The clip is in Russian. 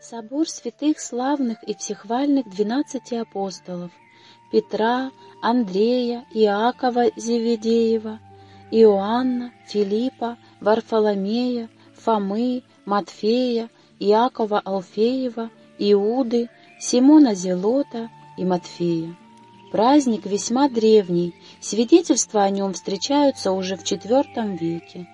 Собор святых славных и всехвальных двенадцати апостолов Петра, Андрея, Иакова Зеведеева, Иоанна, Филиппа, Варфоломея, Фомы, Матфея, Иакова Алфеева, Иуды, Симона Зелота и Матфея. Праздник весьма древний, свидетельства о нем встречаются уже в IV веке.